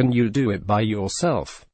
can you do it by yourself?